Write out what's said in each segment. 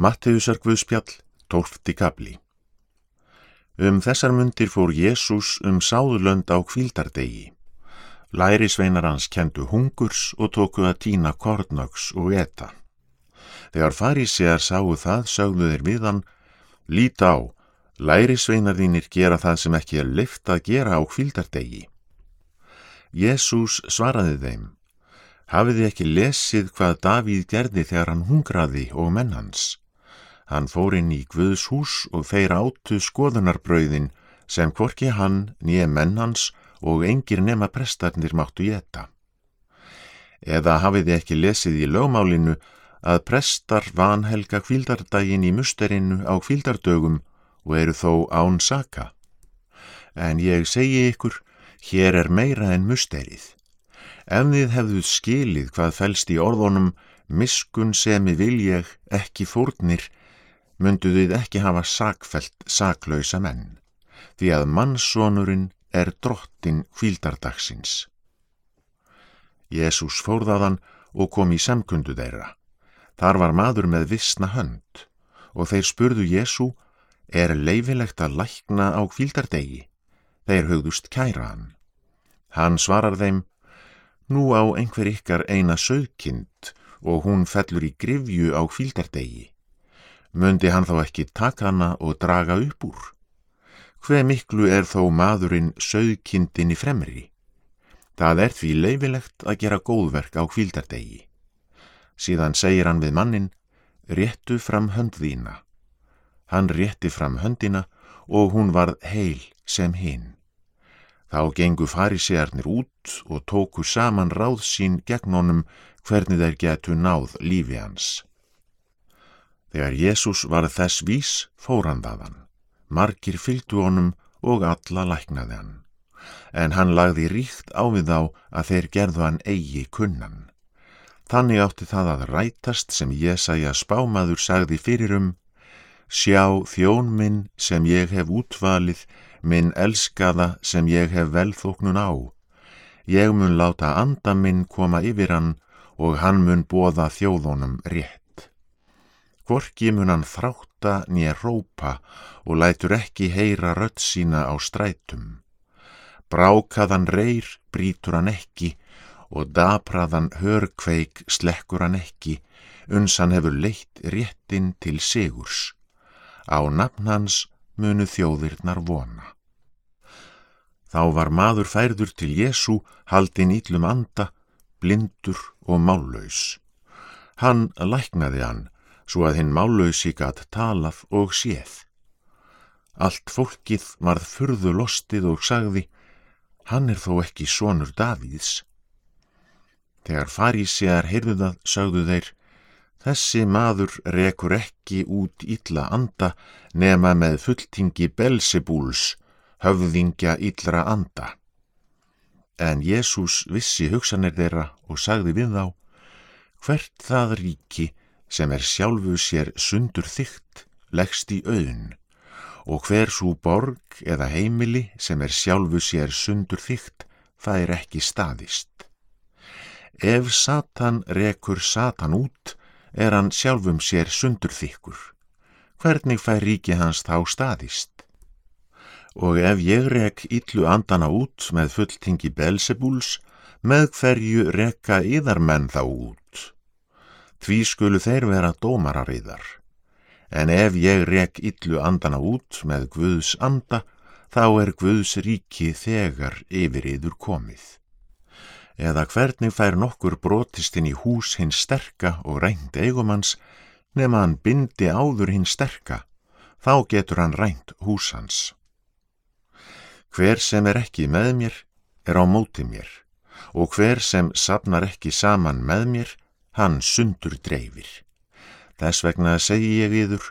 Matteusar Guðspjall, tólfti kapli Um þessar mundir fór Jésús um sáðlönd á kvíldardegi. Lærisveinar hans kendu hungurs og tóku að týna kornöks og etta. Þegar farísegar sáu það, sögðu þeir við hann, lít á, lærisveinar þínir gera það sem ekki er lift að gera á kvíldardegi. Jésús svaraði þeim, hafiði ekki lesið hvað Davíð gerði þegar hann hungraði og menn hans. Hann fór inn í Guðs hús og þeir áttu skoðunarbrauðin sem hvorki hann nýja menn hans og engir nema prestarnir máttu geta. Eða hafiði ekki lesið í lögmálinu að prestar vanhelga kvíldardaginn í musterinu á kvíldardögum og eru þó án saka. En ég segi ykkur, hér er meira en musterið. Ef þið hefðuð skilið hvað fælst í orðunum, miskun semi vil ég ekki fórnir, myndu þið ekki hafa sakfelt saklausa menn, því að mannsonurinn er drottin kvíldardagsins. Jésús fórðaðan og kom í samkundu þeirra. Þar var maður með vissna hönd og þeir spurðu Jésú, er leifilegt að lækna á kvíldardegi? Þeir högðust kæra hann. Hann svarar þeim, nú á einhver ykkar eina sögkind og hún fellur í grifju á kvíldardegi. Mundi hann þá ekki taka hana og draga upp úr? Hve miklu er þó maðurinn sögkindin í fremri? Það er því leifilegt að gera góðverk á kvíldardegi. Síðan segir hann við mannin, réttu fram hönd þína. Hann rétti fram höndina og hún varð heil sem hinn. Þá gengu farisearnir út og tóku saman ráð sín gegn honum hvernig þeir getu náð lífi hans. Þegar Jésús var þess vís fór hann þaðan. Margir fylgdu honum og alla læknaði hann. En hann lagði ríkt á við þá að þeir gerðu hann eigi kunnan. Þannig átti það að rætast sem Jésaja spámaður sagði fyrir um Sjá þjón minn sem ég hef útvalið, minn elskaða sem ég hef velþóknun á. Ég mun láta anda minn koma yfir hann og hann mun bóða þjóðunum rétt. Hvorki mun hann þrátta nýja rópa og lætur ekki heyra rött sína á strætum. Brákaðan reyr brítur hann ekki og dapraðan hörkveik slekkur hann ekki, uns hann hefur leitt réttin til sigurs. Á nafn hans munu þjóðirnar vona. Þá var maður færður til Jésu haldin íllum anda, blindur og mállaus. Hann læknaði hann, svo að hinn mállausi gatt talað og séð. Allt fólkið varð furðu lostið og sagði, hann er þó ekki sonur Davíðs. Þegar farísear heyrðu það, sögðu þeir, þessi maður rekur ekki út illa anda nema með fulltingi Belsebúls, höfðingja illra anda. En Jésús vissi hugsanir þeirra og sagði við þá, hvert það ríki sem er sjálfu sér sundur þygt, leggst í auðn, og hver svo borg eða heimili sem er sjálfu sér sundur þygt, það er ekki staðist. Ef Satan rekur Satan út, er hann sjálfum sér sundurþykkur. Hvernig fær ríki hans þá staðist? Og ef ég rek illu andana út með fulltingi Belzebúls, með hverju reka yðarmenn þá út? Því skulu þeir vera dómarariðar. En ef ég rek illu andana út með Guðs anda, þá er Guðs ríki þegar yfir yður komið eða hvernig fær nokkur brotist inn í hús hins sterka og rænt eigumans nema hann bindi áður hins sterka, þá getur hann rænt hús hans. Hver sem er ekki með mér er á móti mér og hver sem sapnar ekki saman með mér, hann sundur dreifir. Þess vegna segi ég yður,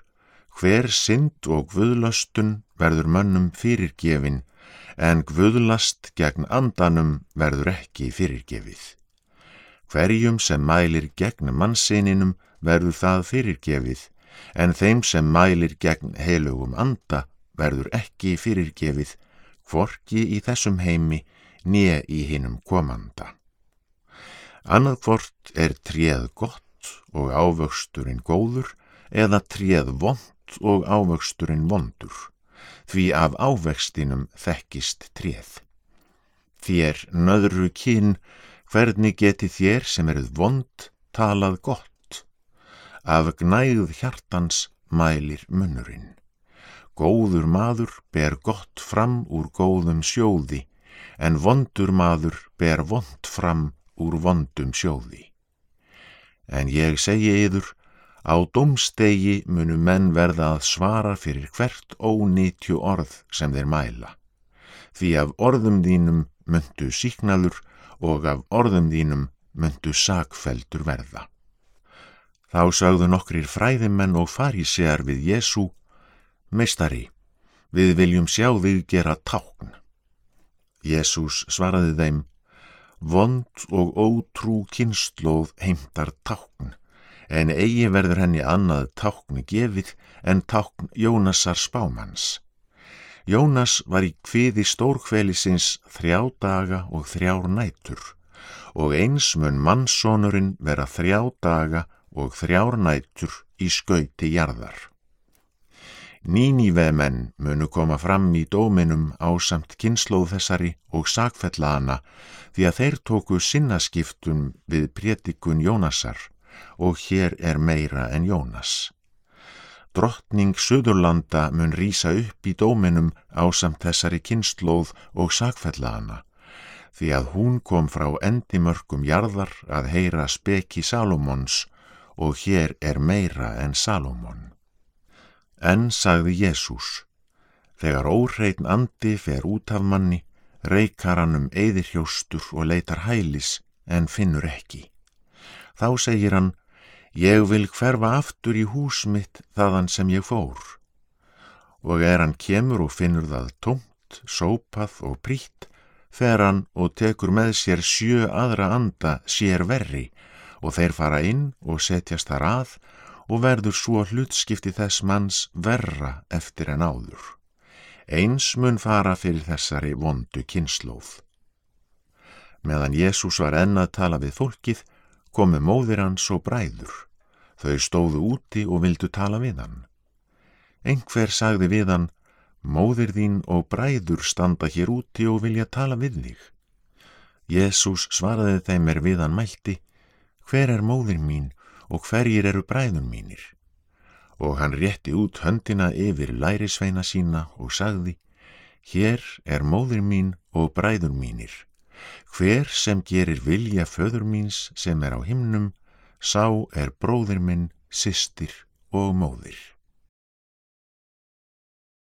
hver synd og guðlöstun verður mönnum fyrirgefin en guðlast gegn andanum verður ekki fyrirgefið. Hverjum sem mælir gegn mannsininum verður það fyrirgefið, en þeim sem mælir gegn heilugum anda verður ekki fyrirgefið, hvorki í þessum heimi nýja í hinnum komanda. Annað hvort er tréð gott og ávöxturinn góður, eða tréð vond og ávöxturinn vondur, því af ávextinum þekkist tréð. Þér nöðru kyn, hvernig geti þér sem eruð vond talað gott? Af gnægð hjartans mælir munnurinn. Góður maður ber gott fram úr góðum sjóði, en vondur maður ber vond fram úr vondum sjóði. En ég segi yður, á domstegi munu menn verða að svara fyrir hvert ónýtju orð sem þeir mæla. Því af orðum þínum myndu síknaður og af orðum þínum myndu sakfeldur verða. Þá sagðu nokkrir fræðimenn og farísear við Jésu Meistari, við viljum sjá þig gera tákn. Jésús svaraði þeim, vond og ótrú kynnslóð heimtar tákn, en eigi verður henni annað tákn gefið en tákn Jónasar spámans. Jónas var í kviði stórkvelisins þrjá daga og þrjár nætur og eins mun mannsónurinn vera þrjá daga og þrjár nætur í skauti jarðar. Nínívemenn munu koma fram í dóminum á samt kynnslóð þessari og sakfella hana því að þeir tóku sinnaskiptum við prétikun Jónasar og hér er meira en Jónas. Drottning Suðurlanda mun rýsa upp í dóminum á samt þessari kynnslóð og sakfella hana því að hún kom frá endimörkum jarðar að heyra speki Salomons og hér er meira en Salomon. En sagði Jésús, þegar óhreitn andi fer út af manni, reykar hann um eðirhjóstur og leitar hælis en finnur ekki. Þá segir hann, ég vil hverfa aftur í hús mitt þaðan sem ég fór. Og er hann kemur og finnur það tómt, sópað og prýtt, fer hann og tekur með sér sjö aðra anda sér verri og þeir fara inn og setjast þar að og verður svo hlutskipti þess manns verra eftir en áður. Eins mun fara fyrir þessari vondu kynnslóð. Meðan Jésús var ennað tala við fólkið, komu móðir hans og bræður. Þau stóðu úti og vildu tala við hann. Engver sagði við hann, móðir þín og bræður standa hér úti og vilja tala við þig. Jésús svaraði þeim er við hann mælti, hver er móðir mín og hverjir eru bræðun mínir? Og hann rétti út höndina yfir lærisveina sína og sagði, hér er móður mín og bræður mínir. Hver sem gerir vilja föður míns sem er á himnum, sá er bróðir minn, systir og móðir.